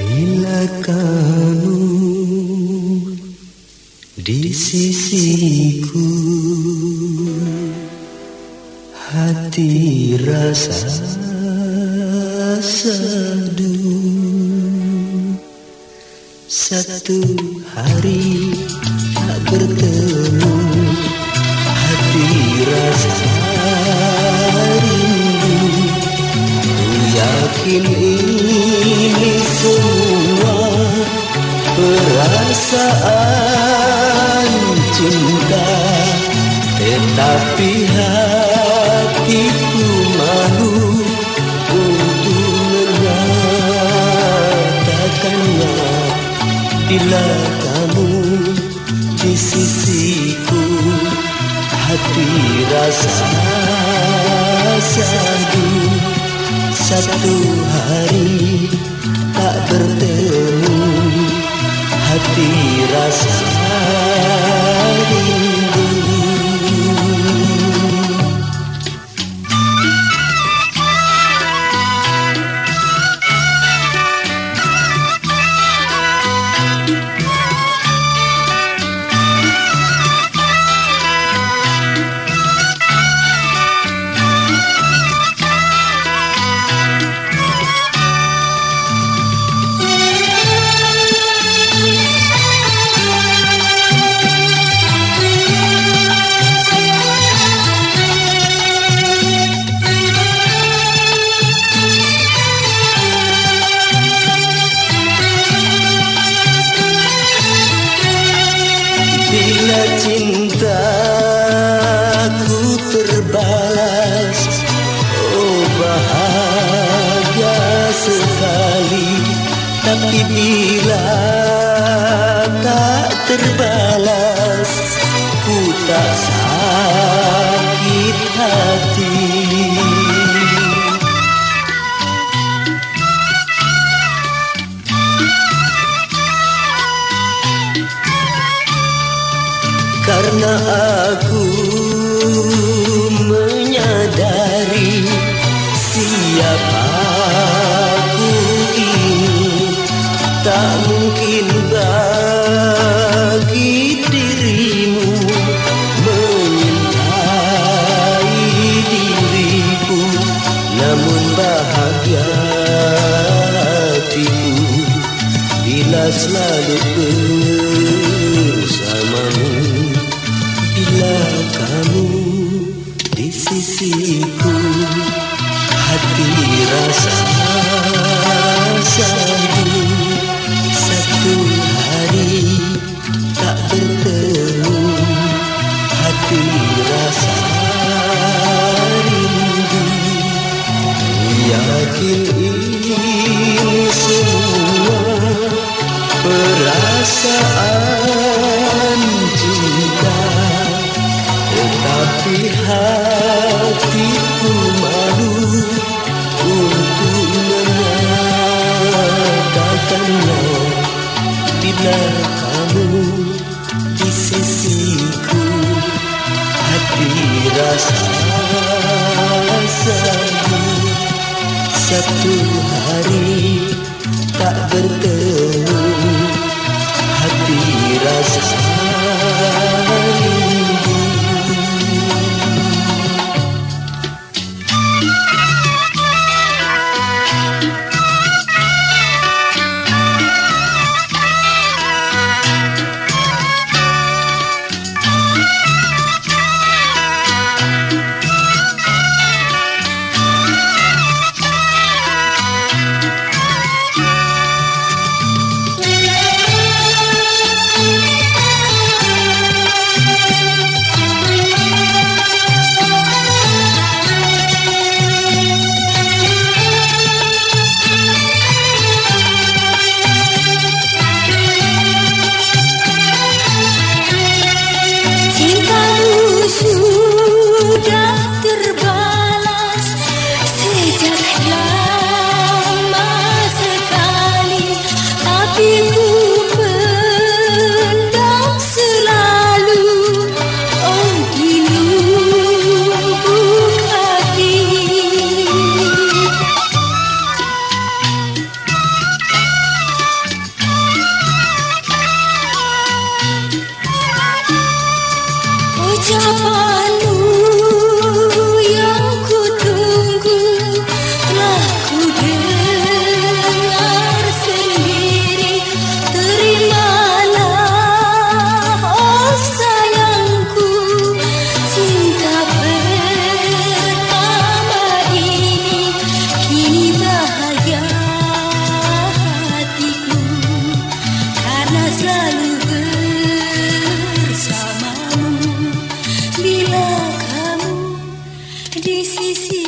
Bila kamu di sisiku Hati rasa seduh Satu hari tak bertemu. Perasaan cinta. Tetapi hatiku malu untuk menyatakannya. Bila kamu di sisiku Hati rasa sadu. Satu hari tak bertemu Hati terbalas Ku tak sakit hati. Karena aku menyadari Tetapi hatiku malu untuk menyatakannya Bila kamu di sisiku Hati rasa sadu Satu hari tak bertemu your body. disse sim.